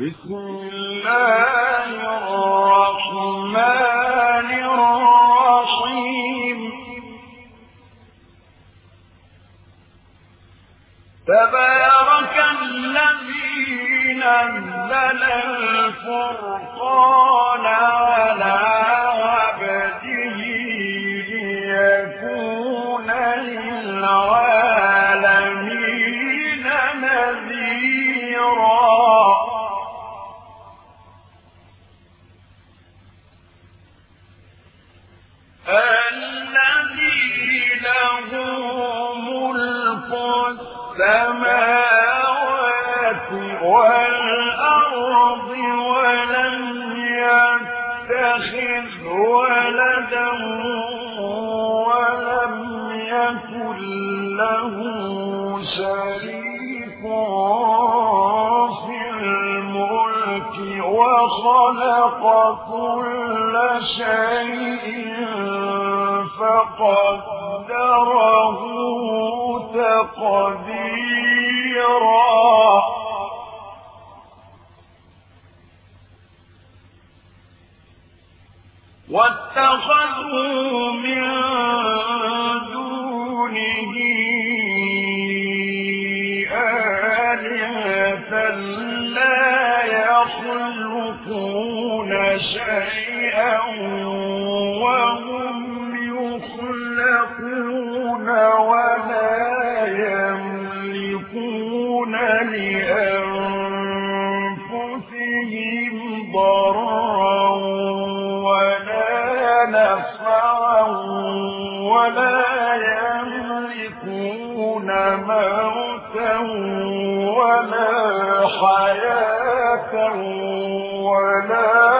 بسم الله الرحمن الرحيم. نزل الفرقان على ولم يكن له في الملك وخلق كل شيء فقدره تقديرا. من دونه آلهة لا يخلقون موتا ولا حياة ولا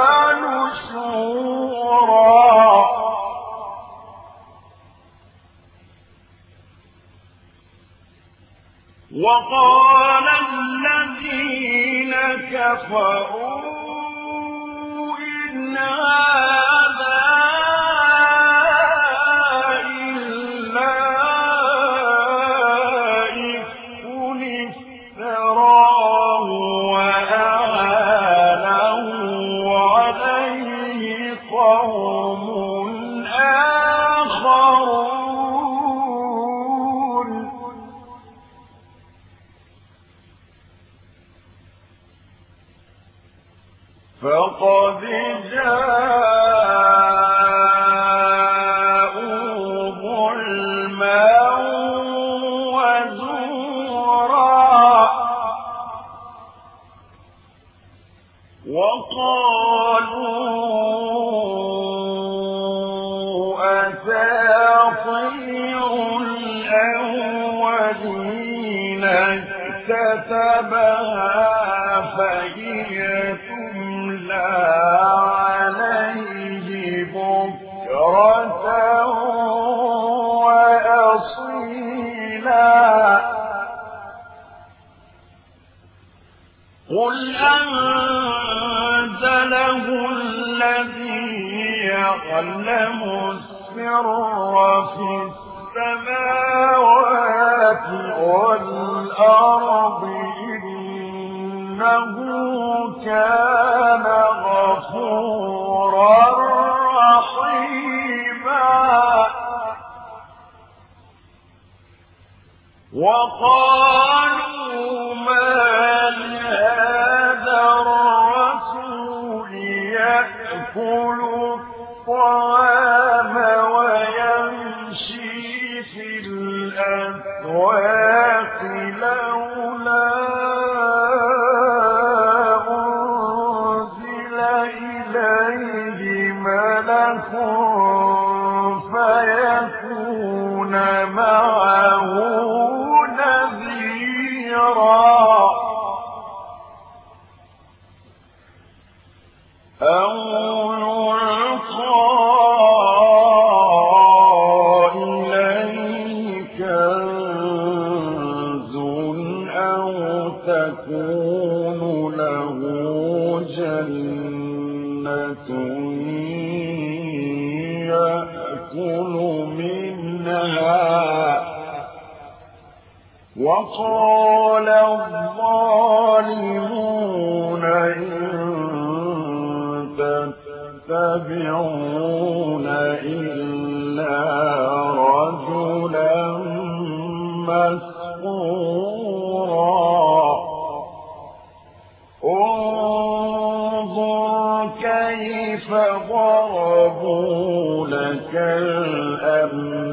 وقال الذين كفروا إن فقد وزورا وقالوا أساطير الأولين في السماوات والأرض إنه كان غفورا رحيما. وقالوا ما لهذا الرسول يأكل الطعام؟ وقال الظالمون إن تتبعون إلا رجلا مسكورا انظر كيف ضربوا لك الأمثال.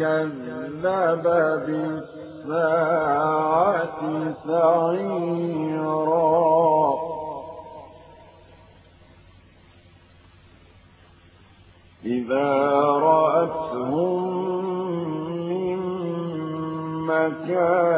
كذب بالساعة سعيرا. إذا رأتهم من مكان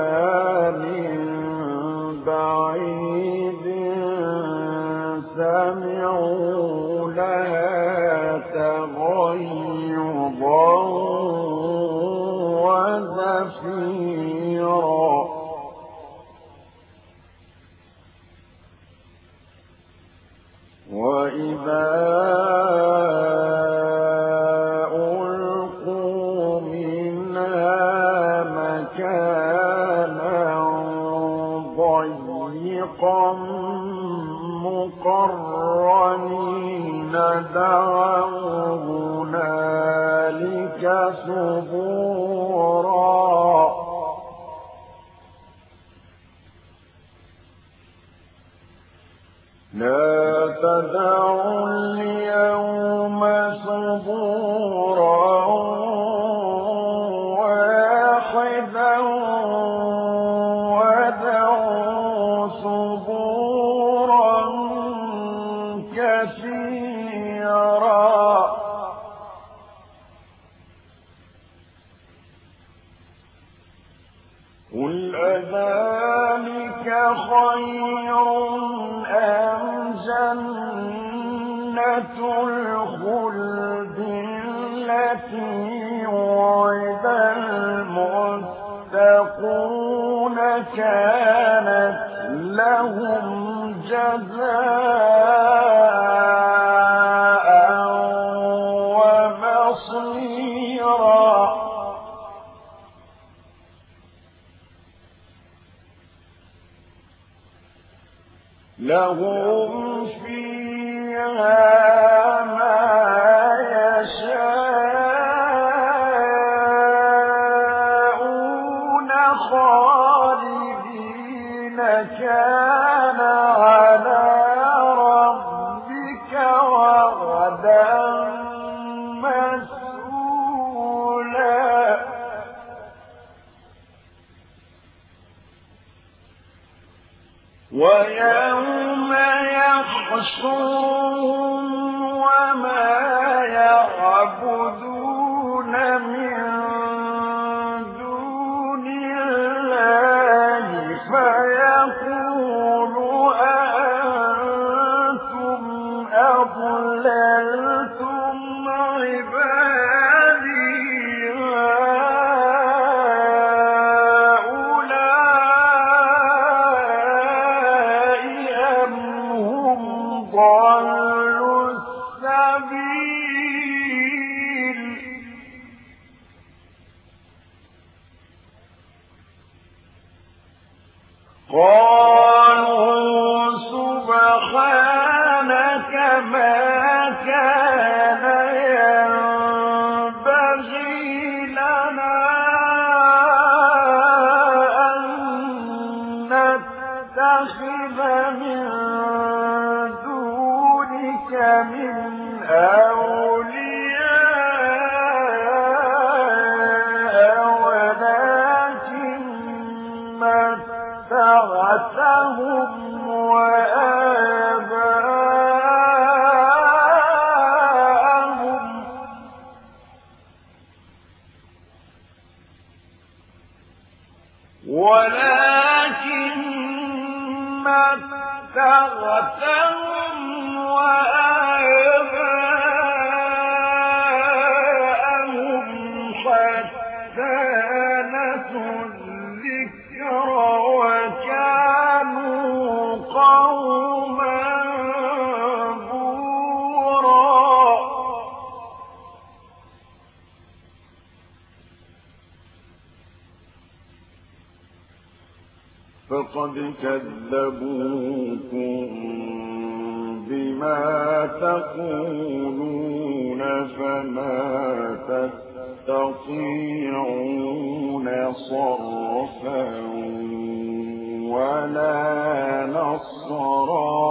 ولكن تَغْتَرُّ فقد كذبوكم بما تقولون فما تستطيعون صرفا ولا نصرا.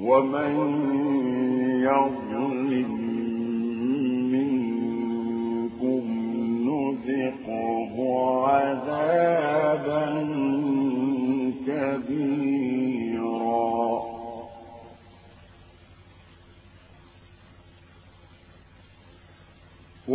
ومن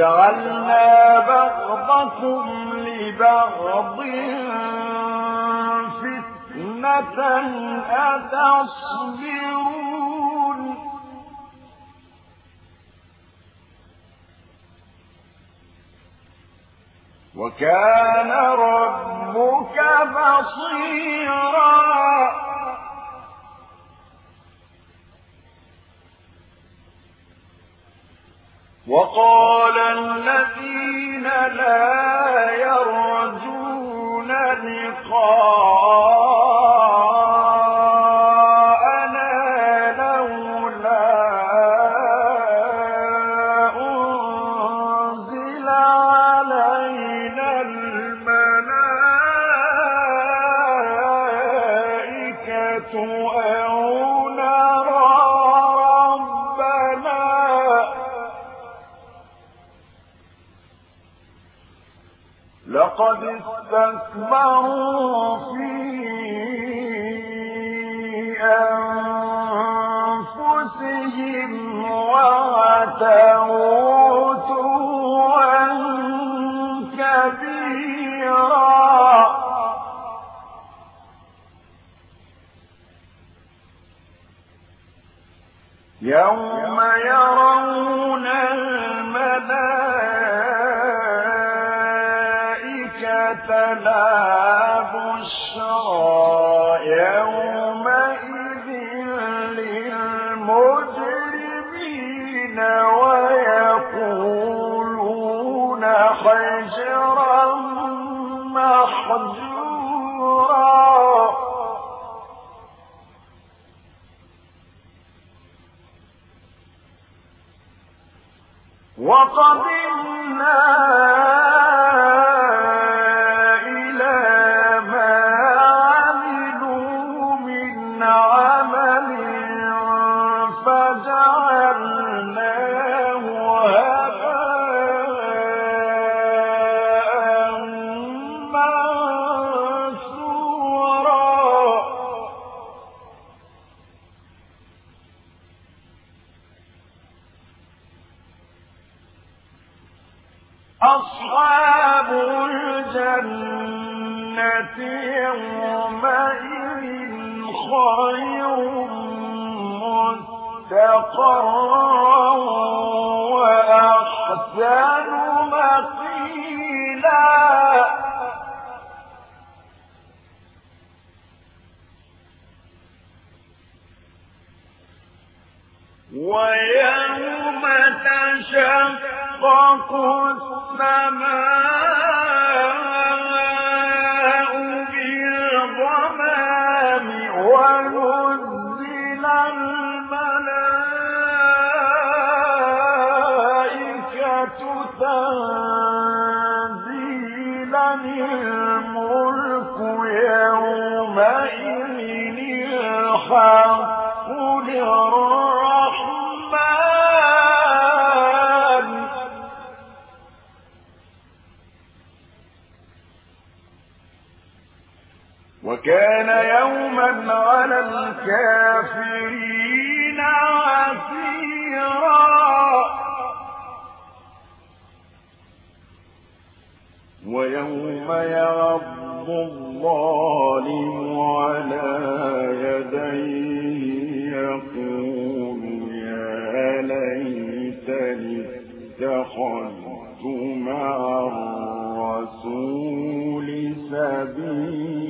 وجعلنا بعضكم لبعض فتنة أتصبرون. وكان ربك بصيرا. وقال لا يرجون لقاءنا لقد استكبروا في أنفسهم وعتوا كبيرا. يوم وقدمنا وكان يوما على الكافرين عسيرا. ويوم يعض الظالم على يديه يقول يا ليتني اتخذت مع الرسول سبيلا.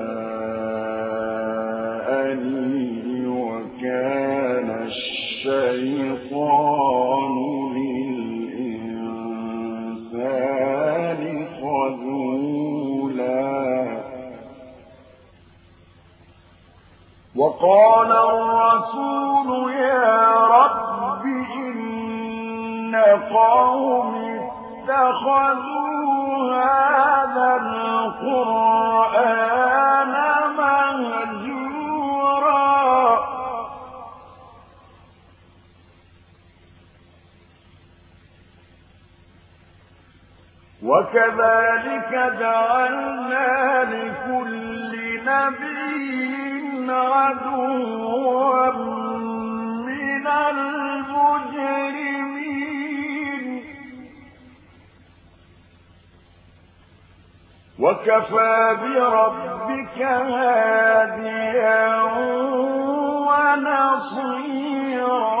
وقال الرسول يا رب إن قوم اتخذوا لكل نبي عدوا من المجرمين. وكفى بربك هاديا ونصيرا.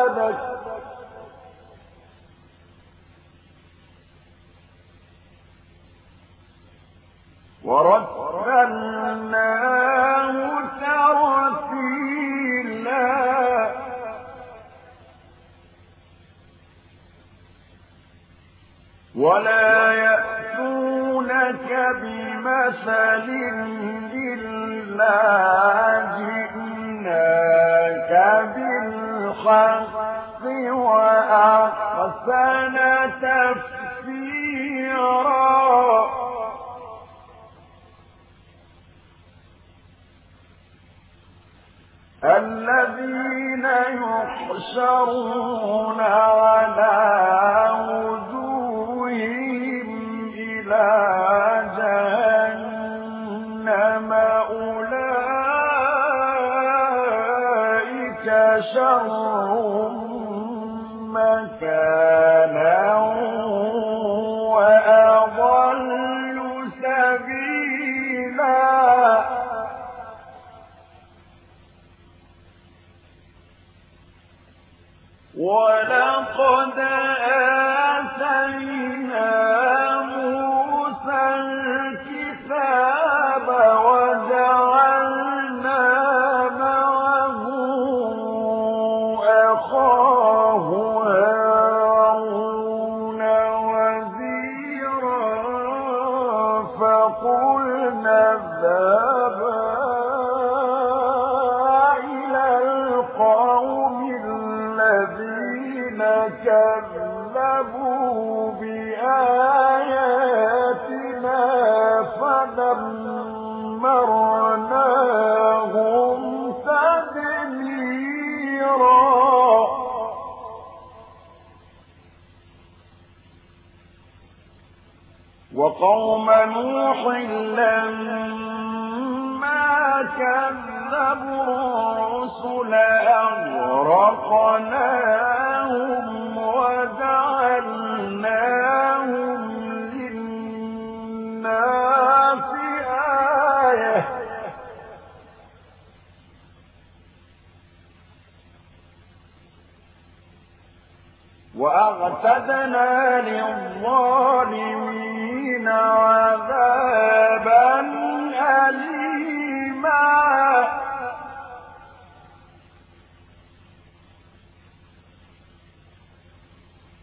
ورتلناه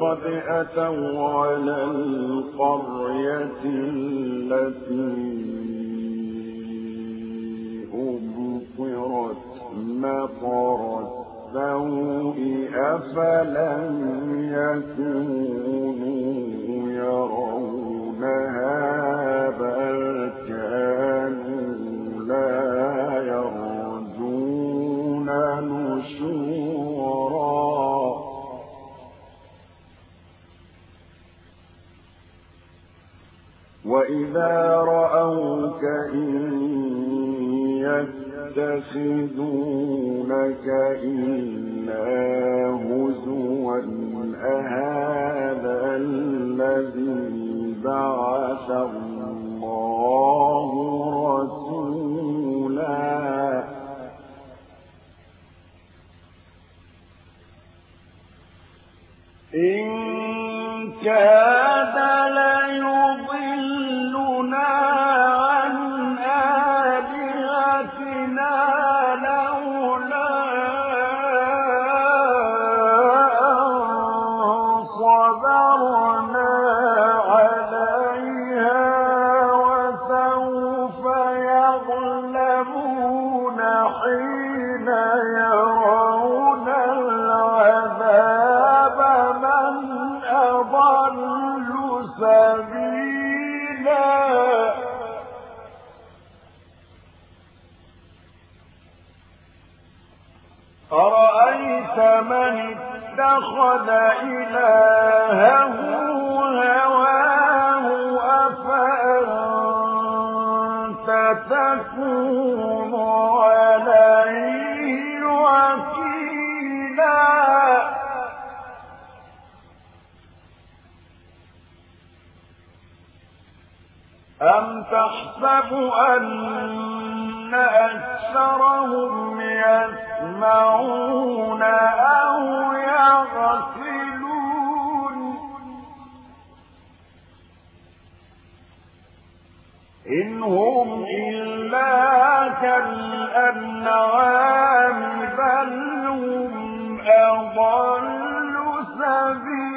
ولقد أتوا على القرية التي أمطرت مطر السوء أفلم يكونوا وإذا رأوك إن يتخذونك إلا هزوا أهذا الذي بعث الله اتخذ إلهه هواه أفأنت تكون عليه وكيلا؟ أم تحسب أن أكثرهم يسمعون أو يغفلون. إن هم إلا كالأنعام بل هم أضل سبيلا.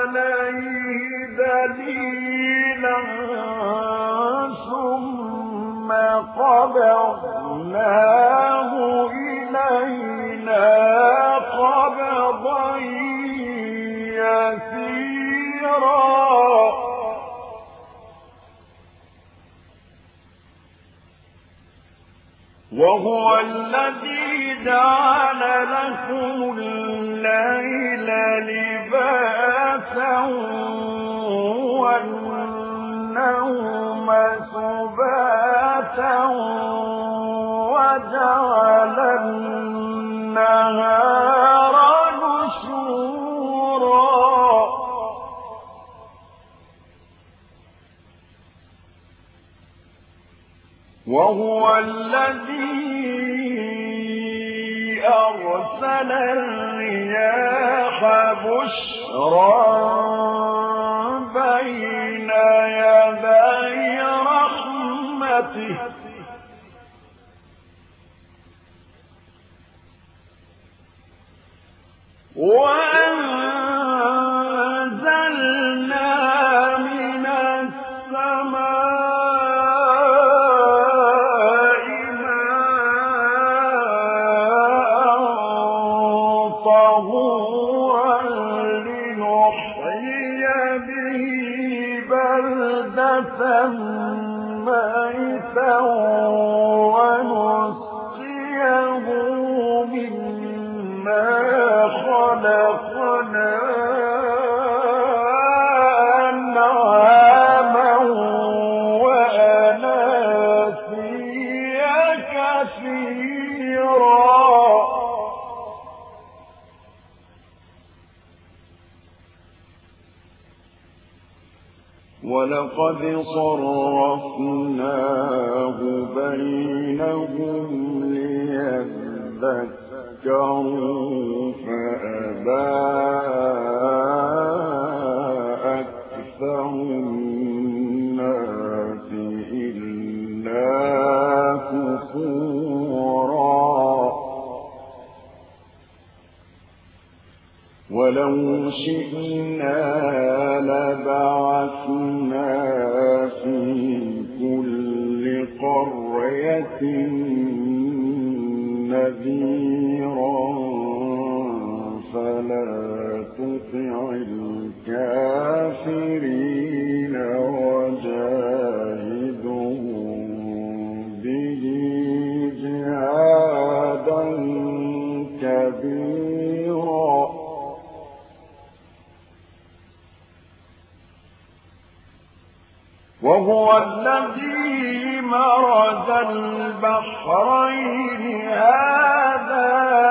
قبضناه إلينا قبضا يسيرا. وهو الذي جعل لكم الليل لباسا والنهار النوم سباتا. وجعل النهار نشورا. وهو الذي أرسل الرياح بشرا. رحمته وأنزلنا من السماء لنحيي به بلدة ميتا خلقنا ولقد صرفناه بينهم ليذكروا فأبى أكثر الناس إلا كفورا ولو شئنا لبعثنا نذيرا فلا تطع الكافرين وجاهدهم به جهادا كبيرا. وهو الذي مرج البحرين هذا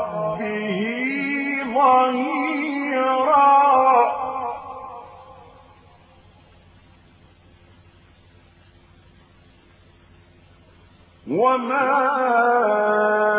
وما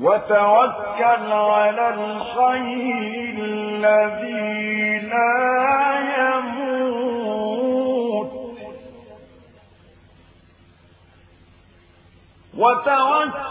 وتوكل على الخير الذي لا يموت. وتوكل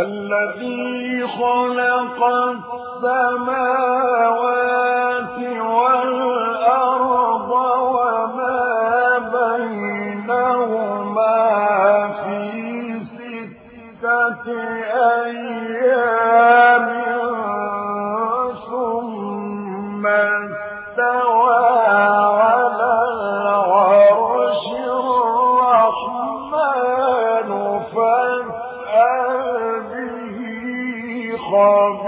الذي خلق السماوات والأرض وما بينهما في ستة أيام. خبيرا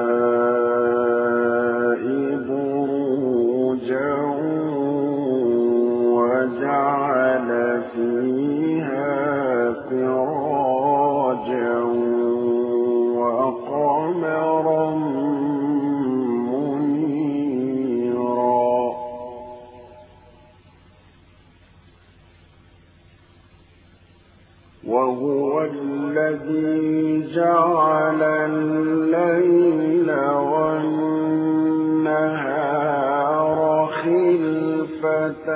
جعل الليل والنهار خلفة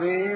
ربي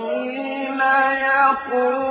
يقولون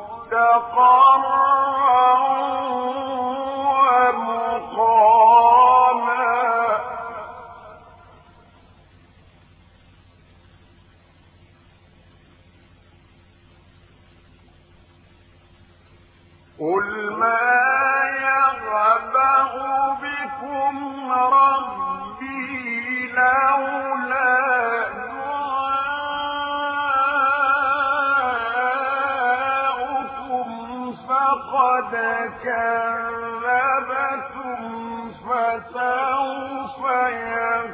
قل ما كذبتم فسوف يكون.